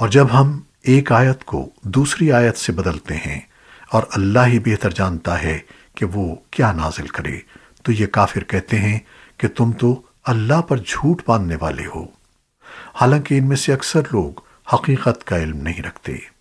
اور جب ہم ایک آیت کو دوسری آیت سے بدلتے ہیں اور اللہ ہی بہتر جانتا ہے کہ وہ کیا نازل کرے، تو یہ کافر کہتے ہیں کہ تم تو اللہ پر جھوٹ باندھنے والے ہو۔ حالانکہ ان میں سے اکثر لوگ حقیقت کا علم نہیں رکھتے۔